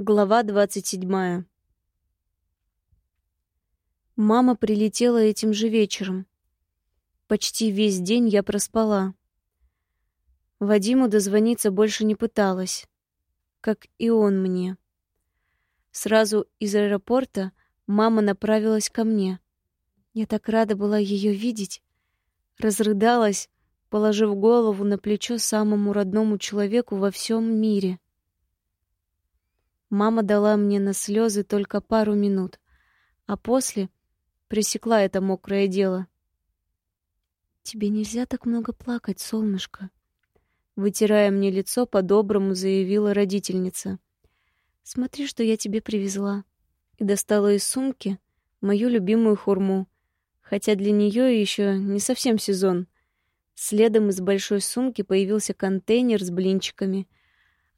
Глава двадцать седьмая. Мама прилетела этим же вечером. Почти весь день я проспала. Вадиму дозвониться больше не пыталась, как и он мне. Сразу из аэропорта мама направилась ко мне. Я так рада была ее видеть. Разрыдалась, положив голову на плечо самому родному человеку во всем мире. Мама дала мне на слезы только пару минут, а после пресекла это мокрое дело. «Тебе нельзя так много плакать, солнышко», — вытирая мне лицо, по-доброму заявила родительница. «Смотри, что я тебе привезла». И достала из сумки мою любимую хурму, хотя для нее еще не совсем сезон. Следом из большой сумки появился контейнер с блинчиками,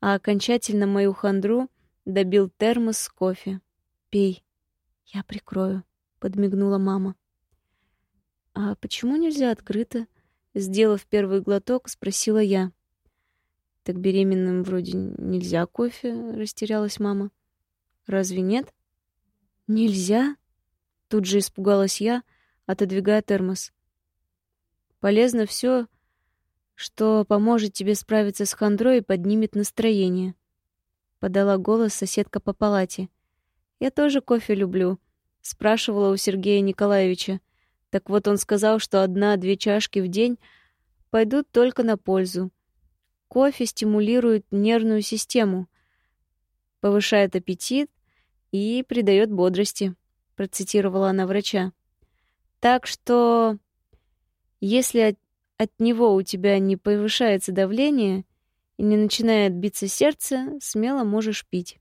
а окончательно мою хандру Добил термос с кофе. «Пей, я прикрою», — подмигнула мама. «А почему нельзя открыто?» Сделав первый глоток, спросила я. «Так беременным вроде нельзя кофе», — растерялась мама. «Разве нет?» «Нельзя?» Тут же испугалась я, отодвигая термос. «Полезно все, что поможет тебе справиться с хандрой и поднимет настроение», — подала голос соседка по палате. «Я тоже кофе люблю», — спрашивала у Сергея Николаевича. Так вот он сказал, что одна-две чашки в день пойдут только на пользу. Кофе стимулирует нервную систему, повышает аппетит и придает бодрости, процитировала она врача. Так что если от, от него у тебя не повышается давление, и не начинает биться сердце, смело можешь пить.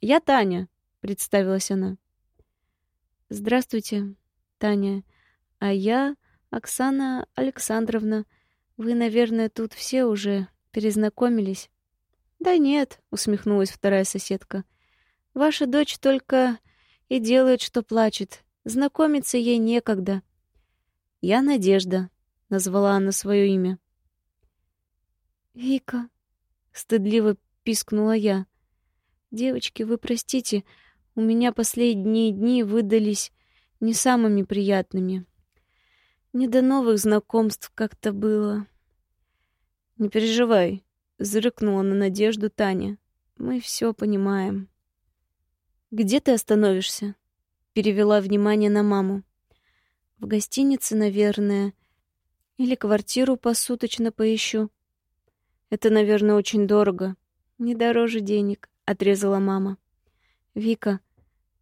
«Я Таня», — представилась она. «Здравствуйте, Таня. А я Оксана Александровна. Вы, наверное, тут все уже перезнакомились?» «Да нет», — усмехнулась вторая соседка. «Ваша дочь только и делает, что плачет. Знакомиться ей некогда». «Я Надежда», — назвала она свое имя. «Вика!» — стыдливо пискнула я. «Девочки, вы простите, у меня последние дни выдались не самыми приятными. Не до новых знакомств как-то было». «Не переживай», — зыркнула на Надежду Таня. «Мы все понимаем». «Где ты остановишься?» — перевела внимание на маму. «В гостинице, наверное. Или квартиру посуточно поищу». Это, наверное, очень дорого. Не дороже денег, отрезала мама. Вика,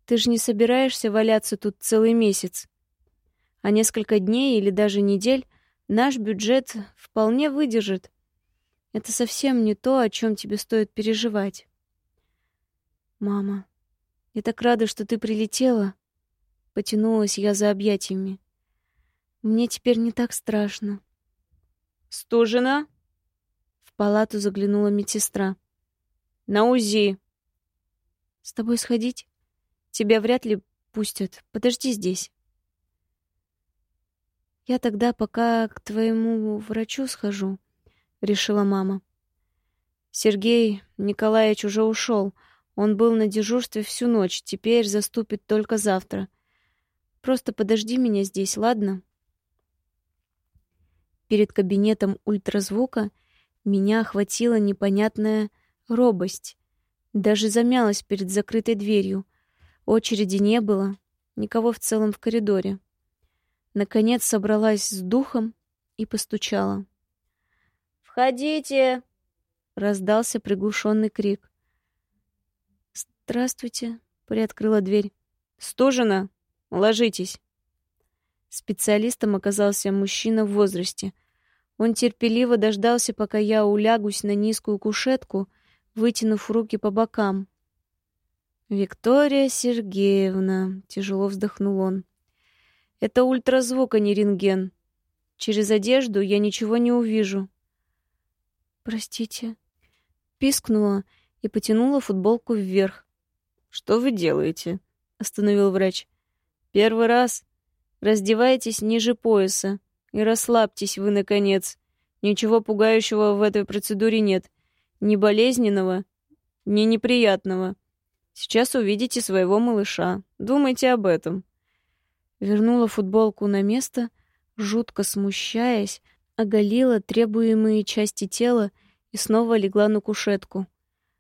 ты же не собираешься валяться тут целый месяц. А несколько дней или даже недель наш бюджет вполне выдержит. Это совсем не то, о чем тебе стоит переживать. Мама, я так рада, что ты прилетела. Потянулась я за объятиями. Мне теперь не так страшно. Стужина? Палату заглянула медсестра. «На УЗИ!» «С тобой сходить? Тебя вряд ли пустят. Подожди здесь». «Я тогда пока к твоему врачу схожу», — решила мама. Сергей Николаевич уже ушел. Он был на дежурстве всю ночь, теперь заступит только завтра. Просто подожди меня здесь, ладно? Перед кабинетом ультразвука меня охватила непонятная робость. Даже замялась перед закрытой дверью. Очереди не было, никого в целом в коридоре. Наконец собралась с духом и постучала. «Входите!» — раздался приглушенный крик. «Здравствуйте!» — приоткрыла дверь. «Стужина! Ложитесь!» Специалистом оказался мужчина в возрасте, он терпеливо дождался, пока я улягусь на низкую кушетку, вытянув руки по бокам. «Виктория Сергеевна», — тяжело вздохнул он, — «это ультразвук, а не рентген. Через одежду я ничего не увижу». «Простите», — пискнула и потянула футболку вверх. «Что вы делаете?» — остановил врач. «Первый раз. Раздевайтесь ниже пояса. И расслабьтесь вы, наконец. Ничего пугающего в этой процедуре нет. Ни болезненного, не неприятного. Сейчас увидите своего малыша. Думайте об этом. Вернула футболку на место, жутко смущаясь, оголила требуемые части тела и снова легла на кушетку.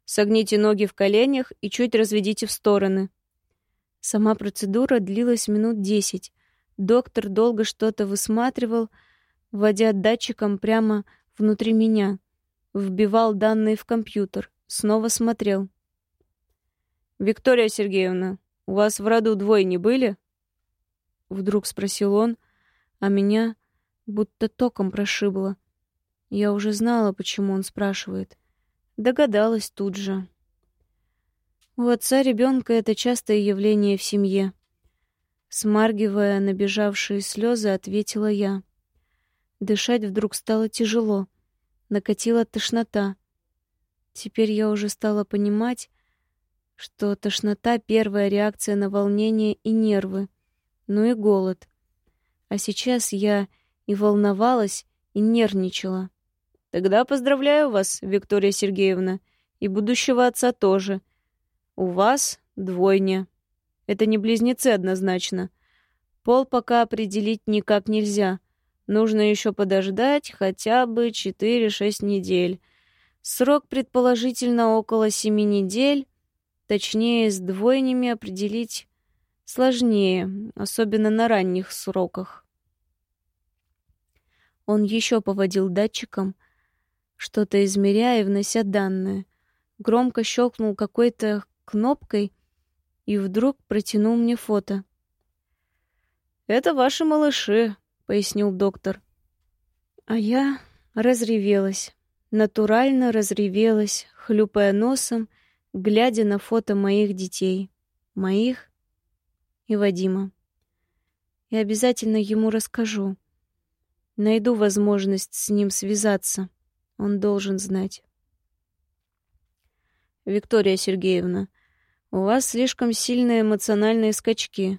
Согните ноги в коленях и чуть разведите в стороны. Сама процедура длилась минут десять. Доктор долго что-то высматривал, вводя датчиком прямо внутри меня. Вбивал данные в компьютер, снова смотрел. «Виктория Сергеевна, у вас в роду двойни были?» Вдруг спросил он, а меня будто током прошибло. Я уже знала, почему он спрашивает. Догадалась тут же. У отца ребенка это частое явление в семье. Смаргивая набежавшие слезы, ответила я. Дышать вдруг стало тяжело. Накатила тошнота. Теперь я уже стала понимать, что тошнота — первая реакция на волнение и нервы, ну и голод. А сейчас я и волновалась, и нервничала. Тогда поздравляю вас, Виктория Сергеевна, и будущего отца тоже. У вас двойня. Это не близнецы однозначно. Пол пока определить никак нельзя. Нужно еще подождать хотя бы 4-6 недель. Срок предположительно около 7 недель. Точнее, с двойнями определить сложнее, особенно на ранних сроках. Он еще поводил датчиком, что-то измеряя и внося данные. Громко щелкнул какой-то кнопкой и вдруг протянул мне фото. «Это ваши малыши», — пояснил доктор. А я разревелась, натурально разревелась, хлюпая носом, глядя на фото моих детей, моих и Вадима. И обязательно ему расскажу. Найду возможность с ним связаться. Он должен знать. Виктория Сергеевна, у вас слишком сильные эмоциональные скачки.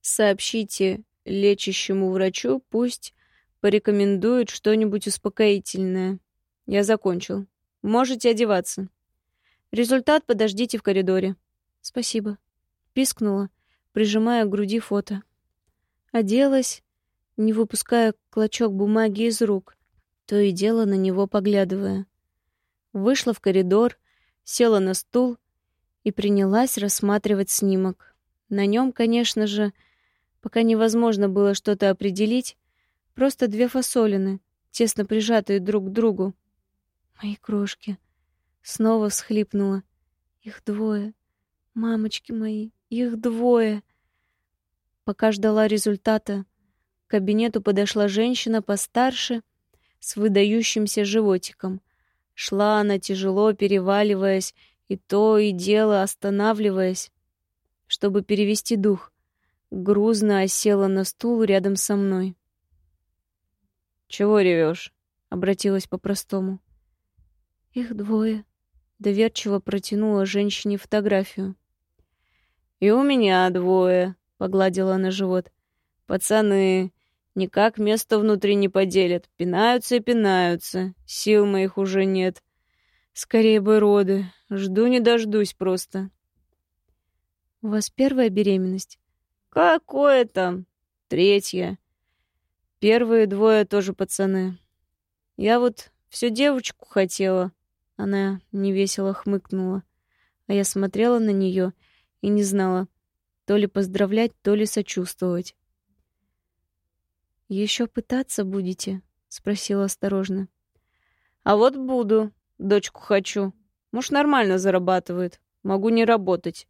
Сообщите лечащему врачу, пусть порекомендует что-нибудь успокоительное. Я закончил. Можете одеваться. Результат подождите в коридоре. Спасибо. Пискнула, прижимая к груди фото. Оделась, не выпуская клочок бумаги из рук, то и дело на него поглядывая. Вышла в коридор, села на стул и принялась рассматривать снимок. На нем, конечно же, пока невозможно было что-то определить, просто две фасолины, тесно прижатые друг к другу. Мои крошки. Снова всхлипнула. Их двое. Мамочки мои, их двое. Пока ждала результата, к кабинету подошла женщина постарше с выдающимся животиком. Шла она тяжело, переваливаясь, и то и дело останавливаясь, чтобы перевести дух. Грузно осела на стул рядом со мной. «Чего ревешь?» — обратилась по-простому. «Их двое», — доверчиво протянула женщине фотографию. «И у меня двое», — погладила на живот. «Пацаны, Никак место внутри не поделят. Пинаются и пинаются. Сил моих уже нет. Скорее бы роды. Жду не дождусь просто. У вас первая беременность? Какое там? Третья. Первые двое тоже пацаны. Я вот всю девочку хотела. Она невесело хмыкнула. А я смотрела на нее и не знала, то ли поздравлять, то ли сочувствовать. Еще пытаться будете? спросила осторожно. А вот буду. Дочку хочу. Муж нормально зарабатывает. Могу не работать.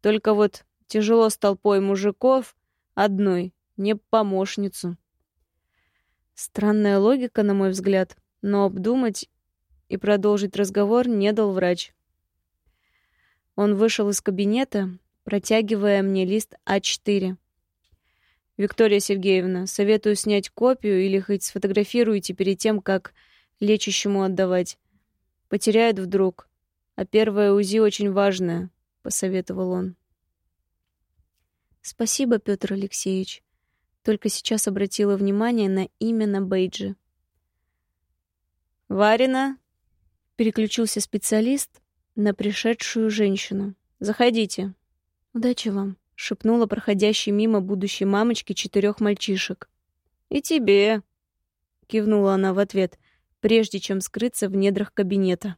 Только вот тяжело с толпой мужиков одной, не помощницу. Странная логика, на мой взгляд, но обдумать и продолжить разговор не дал врач. Он вышел из кабинета, протягивая мне лист А4. Виктория Сергеевна, советую снять копию или хоть сфотографируйте перед тем, как лечащему отдавать. Потеряют вдруг. А первое УЗИ очень важное, посоветовал он. Спасибо, Петр Алексеевич. Только сейчас обратила внимание на имя на бейджи. Варина, переключился специалист, на пришедшую женщину. «Заходите». «Удачи вам», — шепнула проходящей мимо будущей мамочки четырех мальчишек. «И тебе», — кивнула она в ответ, прежде чем скрыться в недрах кабинета.